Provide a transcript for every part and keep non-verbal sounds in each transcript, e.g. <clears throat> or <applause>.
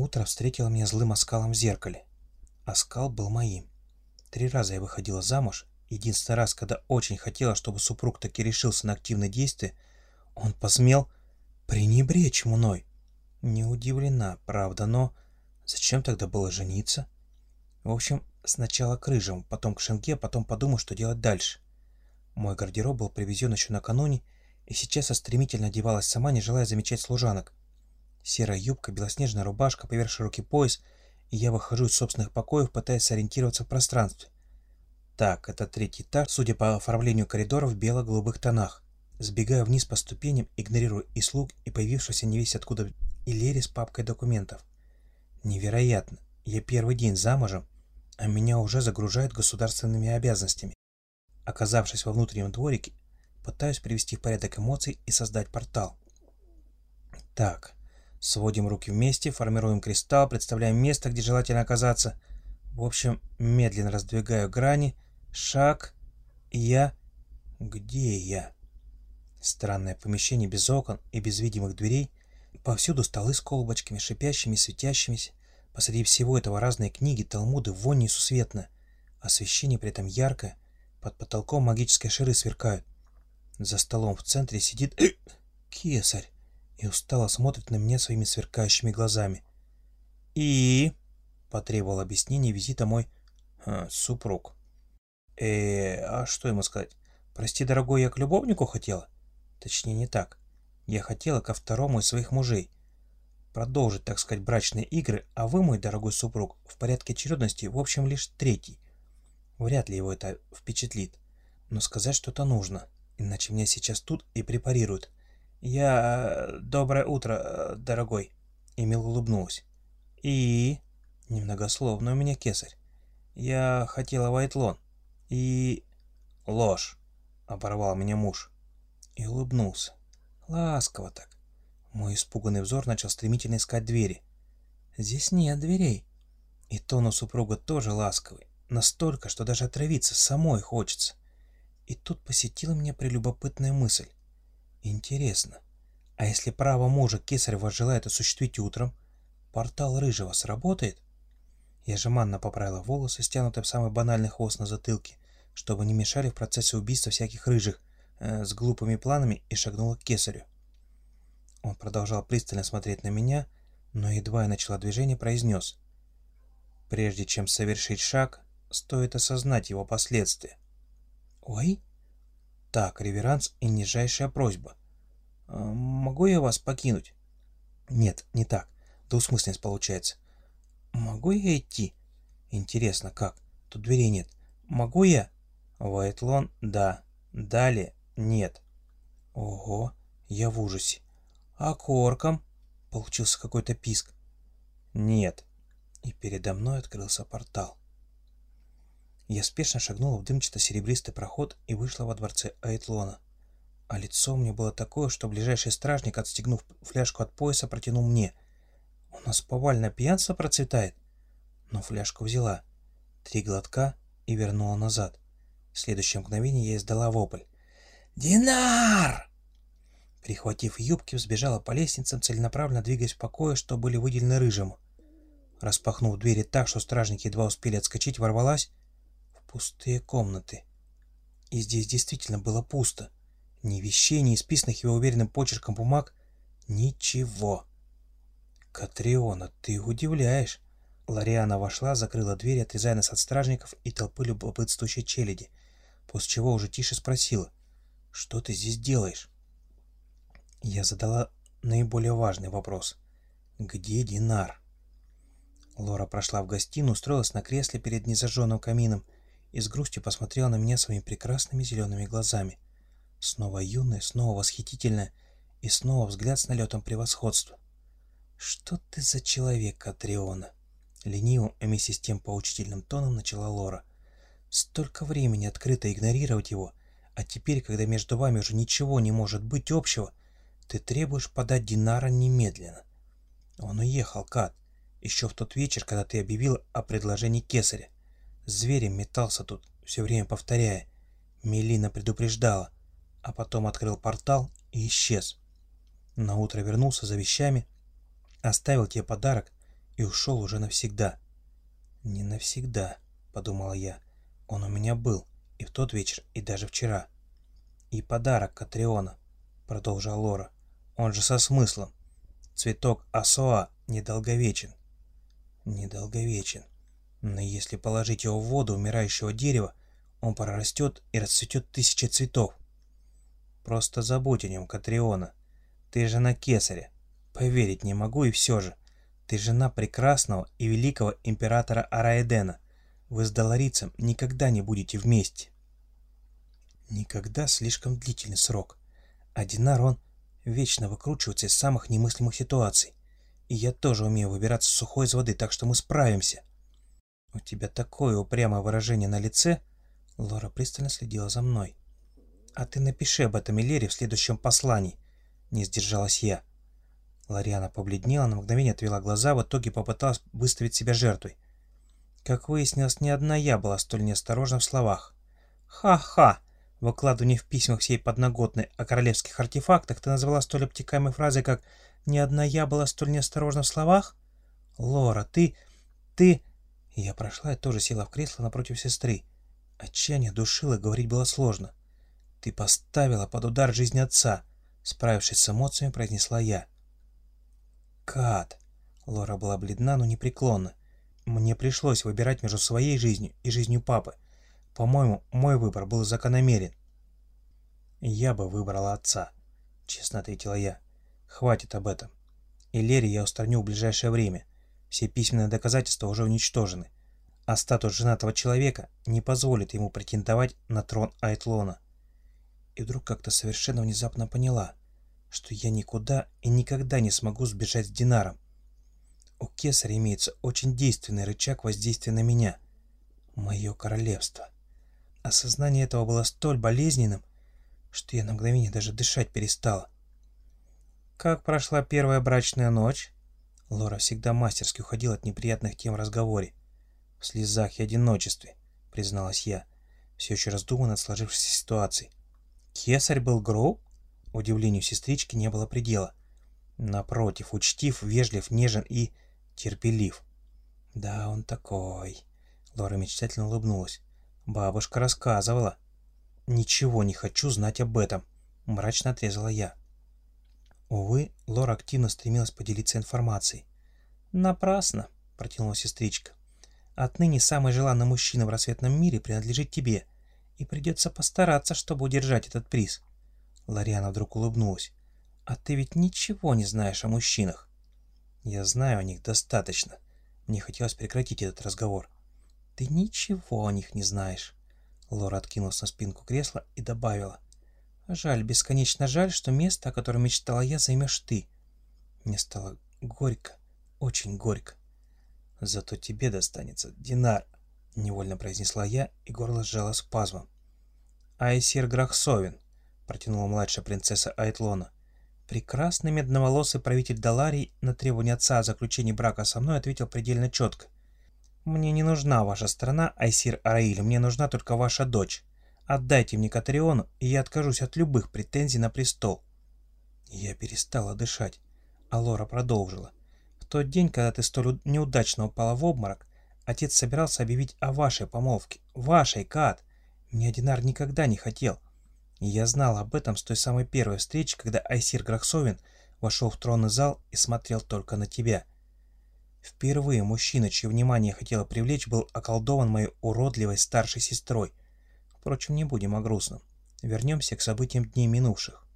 Утро встретило меня злым оскалом в зеркале. Оскал был моим. Три раза я выходила замуж. Единственный раз, когда очень хотела, чтобы супруг таки решился на активные действия, он посмел пренебречь мной. Не удивлена, правда, но зачем тогда было жениться? В общем, сначала к рыжему, потом к шенге, потом подумаю, что делать дальше. Мой гардероб был привезен еще накануне, и сейчас я стремительно одевалась сама, не желая замечать служанок. Серая юбка, белоснежная рубашка, поверх широкий пояс, и я выхожу из собственных покоев, пытаясь сориентироваться в пространстве. Так, это третий этаж, судя по оформлению коридора в бело-голубых тонах. Сбегаю вниз по ступеням, игнорируя и слуг, и появившегося не весь откуда Илери с папкой документов. Невероятно. Я первый день замужем, а меня уже загружают государственными обязанностями. Оказавшись во внутреннем дворике, пытаюсь привести в порядок эмоций и создать портал. Так, сводим руки вместе, формируем кристалл, представляем место, где желательно оказаться. В общем, медленно раздвигаю грани, шаг, я... Где я? Странное помещение без окон и без видимых дверей. Повсюду столы с колбочками, шипящими, светящимися. Посреди всего этого разные книги, талмуды, вонь несусветная. Освещение при этом яркое. Под потолком магические шары сверкают. За столом в центре сидит <clears throat> кесарь и устало смотрит на меня своими сверкающими глазами. «И...» — потребовал объяснения визита мой э, супруг. э а что ему сказать? Прости, дорогой, я к любовнику хотела?» Точнее, не так. Я хотела ко второму из своих мужей. Продолжить, так сказать, брачные игры, а вы, мой дорогой супруг, в порядке очередности, в общем, лишь третий. Вряд ли его это впечатлит. Но сказать что-то нужно, иначе меня сейчас тут и препарируют. Я... Доброе утро, дорогой. Эмил улыбнулась. И... Немногословно у меня кесарь. Я хотела Вайтлон. И... Ложь. Оборвал меня муж и улыбнулся. Ласково так. Мой испуганный взор начал стремительно искать двери. Здесь нет дверей. И тон у супруга тоже ласковый. Настолько, что даже отравиться самой хочется. И тут посетила меня прелюбопытная мысль. Интересно, а если право мужа Кесарева желает осуществить утром, портал Рыжего сработает? Я жеманно поправила волосы, стянутые в самый банальный хвост на затылке, чтобы не мешали в процессе убийства всяких рыжих, Э, с глупыми планами и шагнула к кесарю. Он продолжал пристально смотреть на меня, но едва я начала движение, произнес. Прежде чем совершить шаг, стоит осознать его последствия. «Ой?» «Так, реверанс и нижайшая просьба. Э, могу я вас покинуть?» «Нет, не так. Двусмысленность получается. Могу я идти?» «Интересно, как? Тут дверей нет. Могу я?» «Вайтлон, да. Далее нет. Ого, я в ужасе. А корком? Получился какой-то писк. Нет. И передо мной открылся портал. Я спешно шагнула в дымчато-серебристый проход и вышла во дворце Айтлона. А лицо меня было такое, что ближайший стражник, отстегнув фляжку от пояса, протянул мне. У нас повальное пьянство процветает. Но фляжку взяла. Три глотка и вернула назад. В следующее мгновение я издала вопль. «Динар!» Прихватив юбки, взбежала по лестницам, целенаправленно двигаясь в покое, что были выделены рыжему. Распахнув двери так, что стражники едва успели отскочить, ворвалась пустые комнаты. И здесь действительно было пусто. Ни вещей, ни исписанных его уверенным почерком бумаг. Ничего. «Катриона, ты удивляешь!» Лариана вошла, закрыла дверь, отрезая нас от стражников и толпы любопытствующей челяди, после чего уже тише спросила. Что ты здесь делаешь? Я задала наиболее важный вопрос. Где Динар? Лора прошла в гостиную, устроилась на кресле перед незажженным камином и с грустью посмотрела на меня своими прекрасными зелеными глазами. Снова юная, снова восхитительная и снова взгляд с налетом превосходства. «Что ты за человек, Катриона?» Ленивым, а вместе с тем поучительным тоном начала Лора. «Столько времени открыто игнорировать его, а теперь, когда между вами уже ничего не может быть общего, ты требуешь подать Динара немедленно. Он уехал, Кат, еще в тот вечер, когда ты объявил о предложении кесаря. Зверем метался тут, все время повторяя. Мелина предупреждала, а потом открыл портал и исчез. На утро вернулся за вещами, оставил тебе подарок и ушел уже навсегда. «Не навсегда», — подумала я. «Он у меня был, и в тот вечер, и даже вчера». «И подарок Катриона», — продолжила Лора. «Он же со смыслом. Цветок Асоа недолговечен». «Недолговечен. Но если положить его в воду умирающего дерева, он прорастет и расцветет тысячи цветов. Просто забудь о нем, Катриона. Ты жена Кесаря. Поверить не могу и все же. Ты жена прекрасного и великого императора Араэдена. Вы с Долорицем никогда не будете вместе. Никогда слишком длительный срок. А Динар, он вечно выкручивается из самых немыслимых ситуаций. И я тоже умею выбираться сухой из воды, так что мы справимся. У тебя такое упрямое выражение на лице. Лора пристально следила за мной. А ты напиши об этом Илере в следующем послании. Не сдержалась я. Лариана побледнела, на мгновение отвела глаза, в итоге попыталась выставить себя жертвой. Как выяснилось, не одна я была столь неосторожна в словах. «Ха-ха!» Выкладывание в письмах всей подноготной о королевских артефактах ты назвала столь обтекаемой фразой, как «не одна я была столь неосторожна в словах»? Лора, ты... ты... Я прошла и тоже села в кресло напротив сестры. Отчаяние душило, говорить было сложно. Ты поставила под удар жизнь отца, справившись с эмоциями, произнесла я. Кат. Лора была бледна, но непреклонна. Мне пришлось выбирать между своей жизнью и жизнью папы. По-моему, мой выбор был закономерен. Я бы выбрала отца, честно ответила я. Хватит об этом. И Лере я устраню в ближайшее время. Все письменные доказательства уже уничтожены, а статус женатого человека не позволит ему претендовать на трон Айтлона. И вдруг как-то совершенно внезапно поняла, что я никуда и никогда не смогу сбежать с Динаром. У Кесаря имеется очень действенный рычаг воздействия на меня. Мое королевство. Осознание этого было столь болезненным, что я на мгновение даже дышать перестала. «Как прошла первая брачная ночь?» Лора всегда мастерски уходила от неприятных тем в разговоре. «В слезах и одиночестве», — призналась я, все еще раздумывая над сложившейся ситуацией. «Кесарь был груб?» Удивлению сестрички не было предела. Напротив, учтив, вежлив, нежен и терпелив. «Да, он такой...» Лора мечтательно улыбнулась. «Бабушка рассказывала». «Ничего не хочу знать об этом», — мрачно отрезала я. Увы, Лора активно стремилась поделиться информацией. «Напрасно», — протянула сестричка. «Отныне самый желанный мужчина в рассветном мире принадлежит тебе, и придется постараться, чтобы удержать этот приз». Лариана вдруг улыбнулась. «А ты ведь ничего не знаешь о мужчинах». «Я знаю о них достаточно. Мне хотелось прекратить этот разговор». «Ты ничего о них не знаешь». Лора откинулась на спинку кресла и добавила. Жаль, бесконечно жаль, что место, о котором мечтала я, займешь ты. Мне стало горько, очень горько. Зато тебе достанется Динар, невольно произнесла я, и горло сжало спазмом. Айсир Грахсовин, протянула младшая принцесса Айтлона. Прекрасный медноволосый правитель Даларий на требование отца о заключении брака со мной ответил предельно четко. «Мне не нужна ваша страна, Айсир Араиль, мне нужна только ваша дочь. Отдайте мне Катариону, и я откажусь от любых претензий на престол. Я перестала дышать, а Лора продолжила. В тот день, когда ты столь неудачно упала в обморок, отец собирался объявить о вашей помолвке. Вашей, Кат. Мне Динар никогда не хотел. Я знал об этом с той самой первой встречи, когда Айсир Грахсовин вошел в тронный зал и смотрел только на тебя. Впервые мужчина, чье внимание хотела привлечь, был околдован моей уродливой старшей сестрой. Впрочем, не будем о грустном. Вернемся к событиям дней минувших.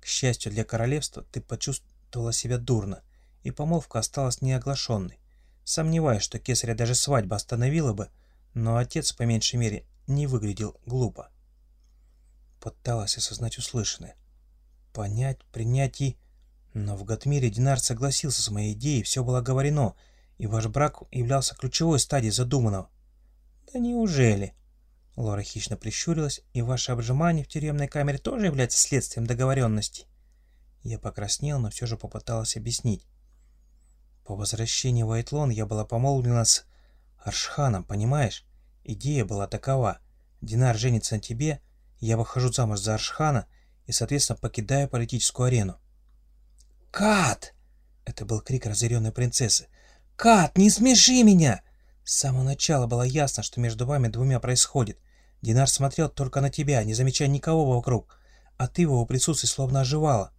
К счастью для королевства, ты почувствовала себя дурно, и помолвка осталась неоглашенной. Сомневаюсь, что кесаря даже свадьба остановила бы, но отец, по меньшей мере, не выглядел глупо. Пыталась осознать услышанное. Понять, принять и... Но в Гатмире Динар согласился с моей идеей, все было говорено, и ваш брак являлся ключевой стадией задуманного. Да неужели? Лора хищно прищурилась, и ваше обжимание в тюремной камере тоже является следствием договоренности. Я покраснел, но все же попыталась объяснить. По возвращении в Айтлон я была помолвлена с Аршханом, понимаешь? Идея была такова. Динар женится на тебе, я выхожу замуж за Аршхана и, соответственно, покидаю политическую арену. «Кат!» Это был крик разъяренной принцессы. «Кат, не смеши меня!» С самого начала было ясно, что между вами двумя происходит. Динар смотрел только на тебя, не замечая никого вокруг, а ты в его присутствии словно оживала.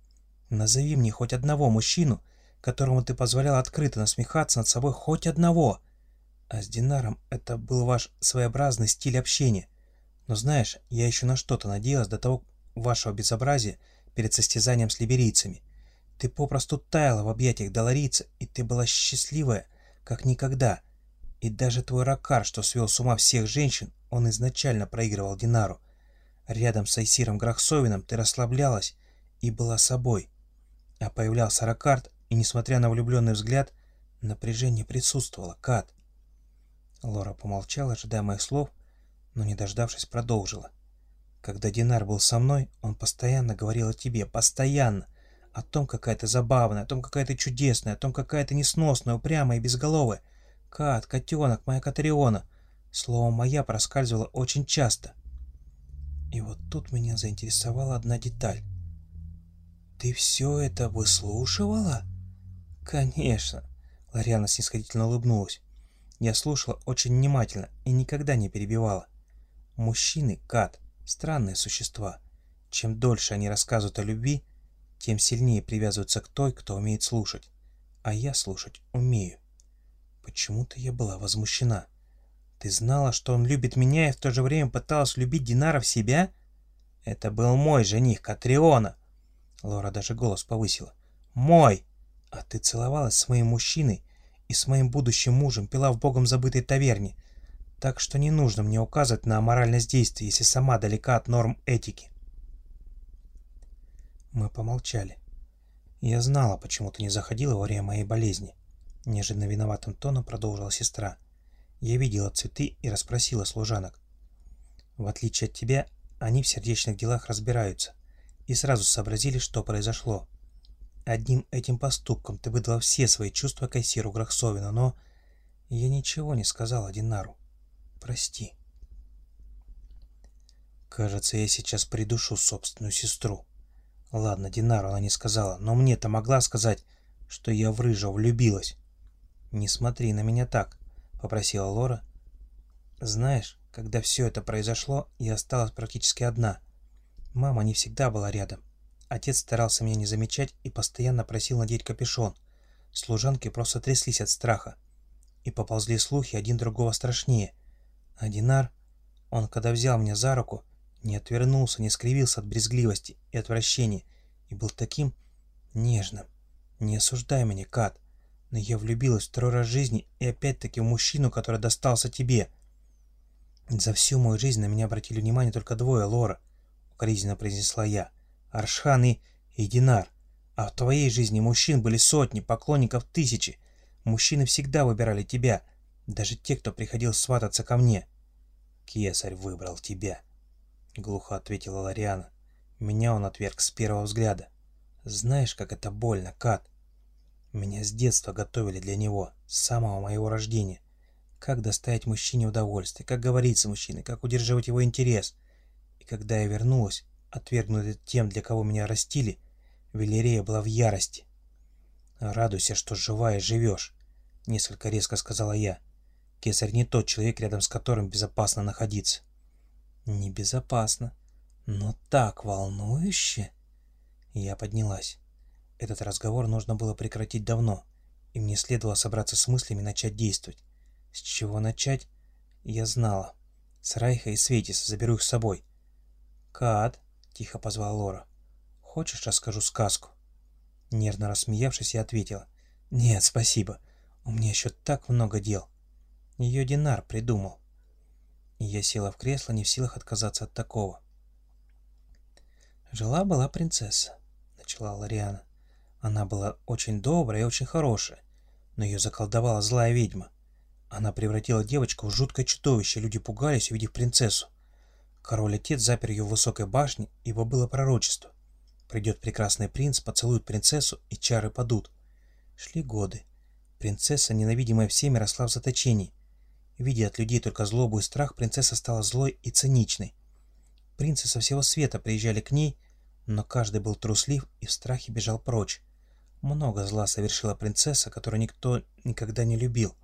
Назови мне хоть одного мужчину, которому ты позволял открыто насмехаться над собой хоть одного. А с Динаром это был ваш своеобразный стиль общения. Но знаешь, я еще на что-то надеялась до того вашего безобразия перед состязанием с либерийцами. Ты попросту таяла в объятиях доларийца, и ты была счастливая, как никогда. И даже твой ракар, что свел с ума всех женщин, он изначально проигрывал Динару. Рядом с Айсиром Грахсовиным ты расслаблялась и была собой. А появлялся Ракард, и, несмотря на влюбленный взгляд, напряжение присутствовало. Кат. Лора помолчала, ожидая моих слов, но, не дождавшись, продолжила. Когда Динар был со мной, он постоянно говорил о тебе, постоянно, о том, какая ты забавная, о том, какая ты чудесная, о том, какая ты несносная, упрямая и безголовая. Кат, котенок, моя Катариона. Слово «моя» проскальзывало очень часто. И вот тут меня заинтересовала одна деталь. «Ты все это выслушивала?» «Конечно!» — Лариана снисходительно улыбнулась. Я слушала очень внимательно и никогда не перебивала. Мужчины, кат, странные существа. Чем дольше они рассказывают о любви, тем сильнее привязываются к той, кто умеет слушать. А я слушать умею. Почему-то я была возмущена. Ты знала, что он любит меня и в то же время пыталась любить Динара в себя? Это был мой жених, Катриона. Лора даже голос повысила. Мой! А ты целовалась с моим мужчиной и с моим будущим мужем, пила в богом забытой таверне. Так что не нужно мне указывать на аморальность действий, если сама далека от норм этики. Мы помолчали. Я знала, почему ты не заходила во время моей болезни. Неожиданно виноватым тоном продолжила сестра. Я видела цветы и расспросила служанок. В отличие от тебя, они в сердечных делах разбираются и сразу сообразили, что произошло. Одним этим поступком ты выдала все свои чувства кассиру Грахсовину, но я ничего не сказала Динару. Прости. Кажется, я сейчас придушу собственную сестру. Ладно, Динару она не сказала, но мне-то могла сказать, что я в рыжего влюбилась. Не смотри на меня так, попросила Лора. Знаешь, когда все это произошло, я осталась практически одна. Мама не всегда была рядом. Отец старался меня не замечать и постоянно просил надеть капюшон. Служанки просто тряслись от страха. И поползли слухи один другого страшнее. А Динар, он когда взял меня за руку, не отвернулся, не скривился от брезгливости и отвращения, и был таким нежным. Не осуждай меня, Кат, но я влюбилась второй раз в жизни и опять-таки в мужчину, который достался тебе. За всю мою жизнь на меня обратили внимание только двое, Лора, укоризненно произнесла я. Аршхан и, и Динар. А в твоей жизни мужчин были сотни, поклонников тысячи. Мужчины всегда выбирали тебя, даже те, кто приходил свататься ко мне. Кесарь выбрал тебя, — глухо ответила Лариана. Меня он отверг с первого взгляда. Знаешь, как это больно, Кат. Меня с детства готовили для него, с самого моего рождения. Как доставить мужчине удовольствие, как говорить с мужчиной, как удерживать его интерес. И когда я вернулась, Отвергнутый тем, для кого меня растили, Велерея была в ярости. «Радуйся, что жива и живешь», — несколько резко сказала я. «Кесарь не тот человек, рядом с которым безопасно находиться». «Небезопасно, но так волнующе!» Я поднялась. Этот разговор нужно было прекратить давно, и мне следовало собраться с мыслями и начать действовать. С чего начать? Я знала. С Райха и Светис заберу их с собой. «Кат!» тихо позвала Лора. «Хочешь, расскажу сказку?» Нервно рассмеявшись, я ответила. «Нет, спасибо. У меня еще так много дел». Ее Динар придумал. И я села в кресло, не в силах отказаться от такого. «Жила-была принцесса», — начала Лариана. Она была очень добрая и очень хорошая, но ее заколдовала злая ведьма. Она превратила девочку в жуткое чудовище, люди пугались, увидев принцессу. Король-отец запер ее в высокой башне, ибо было пророчество. Придет прекрасный принц, поцелует принцессу, и чары падут. Шли годы. Принцесса, ненавидимая всеми, росла в заточении. Видя от людей только злобу и страх, принцесса стала злой и циничной. Принцы со всего света приезжали к ней, но каждый был труслив и в страхе бежал прочь. Много зла совершила принцесса, которую никто никогда не любил.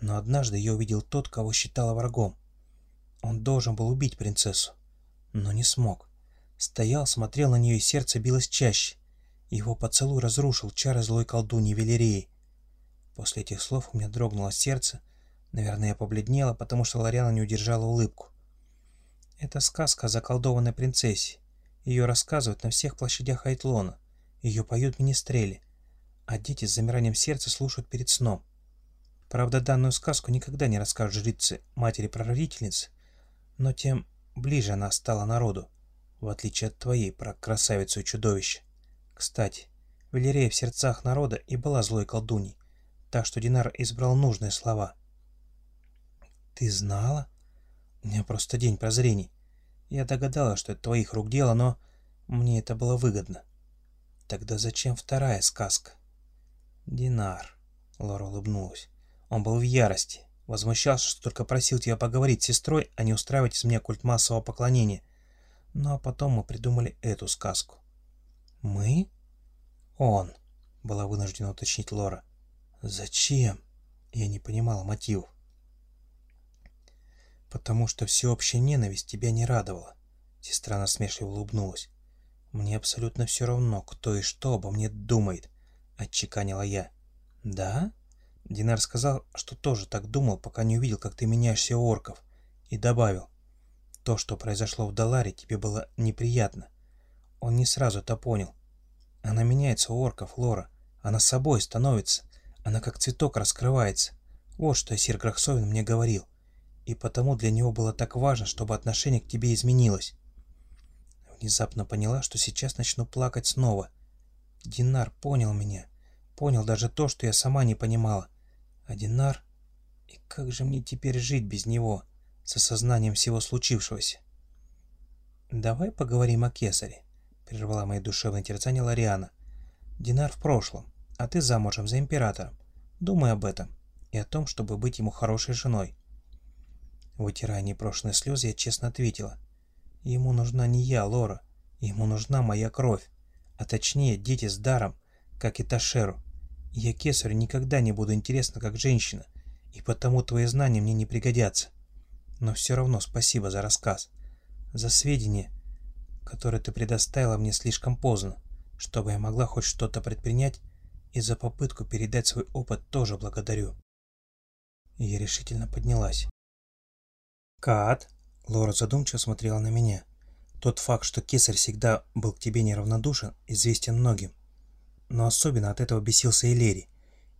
Но однажды ее увидел тот, кого считала врагом. Он должен был убить принцессу, но не смог. Стоял, смотрел на нее, и сердце билось чаще. Его поцелуй разрушил чары злой колдуньи Велереи. После этих слов у меня дрогнуло сердце. Наверное, я побледнела, потому что Лориана не удержала улыбку. Это сказка о заколдованной принцессе. Ее рассказывают на всех площадях Айтлона. Ее поют министрели. А дети с замиранием сердца слушают перед сном. Правда, данную сказку никогда не расскажут жрицы, матери-прародительницы, но тем ближе она стала народу, в отличие от твоей про красавицу и чудовище. Кстати, Валерея в сердцах народа и была злой колдуней, так что Динар избрал нужные слова. «Ты знала?» «У меня просто день прозрений. Я догадалась, что это твоих рук дело, но мне это было выгодно». «Тогда зачем вторая сказка?» «Динар», — Лора улыбнулась. Он был в ярости, возмущался, что только просил тебя поговорить с сестрой, а не устраивать из меня культ массового поклонения. Ну а потом мы придумали эту сказку. «Мы?» «Он», — была вынуждена уточнить Лора. «Зачем?» Я не понимала мотивов. «Потому что всеобщая ненависть тебя не радовала», — сестра насмешливо улыбнулась. «Мне абсолютно все равно, кто и что обо мне думает», — отчеканила я. «Да?» Динар сказал, что тоже так думал, пока не увидел, как ты меняешься у орков, и добавил. То, что произошло в Даларе, тебе было неприятно. Он не сразу это понял. Она меняется у орков, Лора. Она собой становится. Она как цветок раскрывается. Вот что Сир Грахсовин мне говорил. И потому для него было так важно, чтобы отношение к тебе изменилось. Внезапно поняла, что сейчас начну плакать снова. Динар понял меня. Понял даже то, что я сама не понимала. А Динар... И как же мне теперь жить без него, с осознанием всего случившегося? «Давай поговорим о Кесаре», — прервала мои душевные терзания Лариана. «Динар в прошлом, а ты замужем за императором. Думай об этом и о том, чтобы быть ему хорошей женой». Вытирая непрошенные слезы, я честно ответила. «Ему нужна не я, Лора. Ему нужна моя кровь. А точнее, дети с даром, как и Ташеру. Я кесарю никогда не буду интересна как женщина, и потому твои знания мне не пригодятся. Но все равно спасибо за рассказ, за сведения, которые ты предоставила мне слишком поздно, чтобы я могла хоть что-то предпринять, и за попытку передать свой опыт тоже благодарю. Я решительно поднялась. «Кат!» — Лора задумчиво смотрела на меня. «Тот факт, что кесарь всегда был к тебе неравнодушен, известен многим. Но особенно от этого бесился Элери.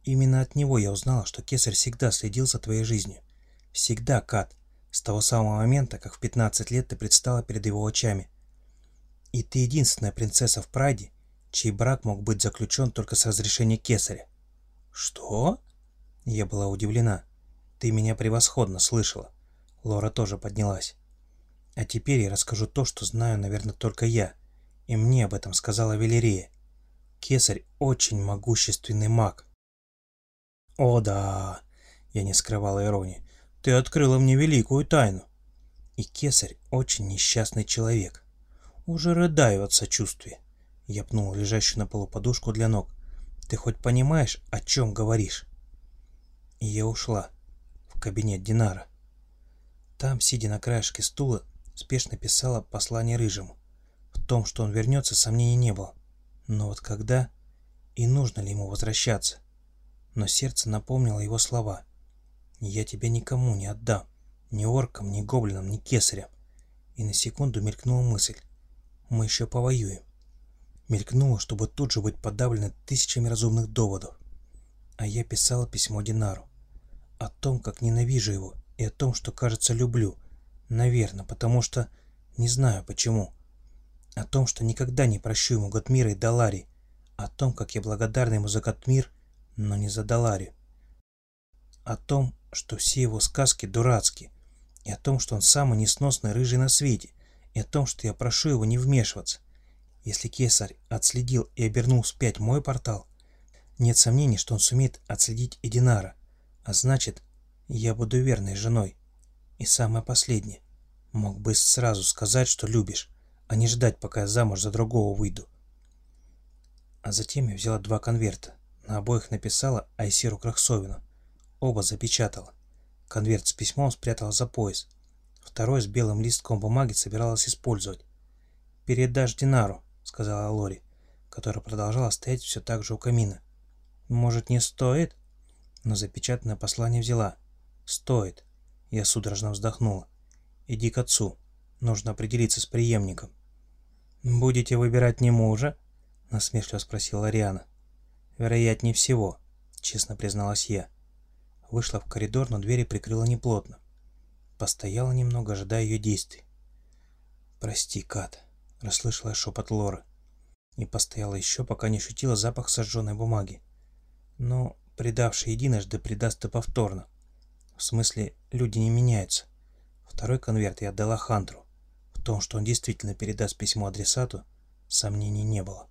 Именно от него я узнала, что Кесарь всегда следил за твоей жизнью. Всегда, Кат. С того самого момента, как в 15 лет ты предстала перед его очами. И ты единственная принцесса в Прайде, чей брак мог быть заключен только с разрешения Кесаря. Что? Я была удивлена. Ты меня превосходно слышала. Лора тоже поднялась. А теперь я расскажу то, что знаю, наверное, только я. И мне об этом сказала Велерия. Кесарь очень могущественный маг. О да, я не скрывала иронии, ты открыла мне великую тайну. И Кесарь очень несчастный человек. Уже рыдаю от сочувствия. Я пнул лежащую на полу подушку для ног. Ты хоть понимаешь, о чем говоришь? И я ушла в кабинет Динара. Там, сидя на краешке стула, спешно писала послание Рыжему. В том, что он вернется, сомнений не было. Но вот когда и нужно ли ему возвращаться? Но сердце напомнило его слова. «Я тебя никому не отдам, ни оркам, ни гоблинам, ни кесарям». И на секунду мелькнула мысль. «Мы еще повоюем». Мелькнуло, чтобы тут же быть подавлено тысячами разумных доводов. А я писала письмо Динару. О том, как ненавижу его, и о том, что, кажется, люблю. Наверное, потому что... Не знаю почему. О том, что никогда не прощу ему Готмира и Далари, о том, как я благодарна ему за Готмир, но не за Далари, о том, что все его сказки дурацкие, и о том, что он самый несносный рыжий на свете, и о том, что я прошу его не вмешиваться. Если кесарь отследил и обернул вспять мой портал, нет сомнений, что он сумеет отследить и Динара, а значит, я буду верной женой. И самое последнее, мог бы сразу сказать, что любишь, а не ждать, пока я замуж за другого выйду. А затем я взяла два конверта. На обоих написала Айсиру Крахсовину. Оба запечатала. Конверт с письмом спрятала за пояс. Второй с белым листком бумаги собиралась использовать. «Передашь Динару», — сказала Лори, которая продолжала стоять все так же у камина. «Может, не стоит?» Но запечатанное послание взяла. «Стоит». Я судорожно вздохнула. «Иди к отцу. Нужно определиться с преемником». «Будете выбирать не мужа?» — насмешливо спросила Ариана. «Вероятнее всего», — честно призналась я. Вышла в коридор, но двери прикрыла неплотно. Постояла немного, ожидая ее действий. «Прости, Кат», — расслышала шепот Лоры. И постояла еще, пока не ощутила запах сожженной бумаги. Но предавший единожды предаст и повторно. В смысле, люди не меняются. Второй конверт я отдала Хантру. В том, что он действительно передаст письмо адресату, сомнений не было.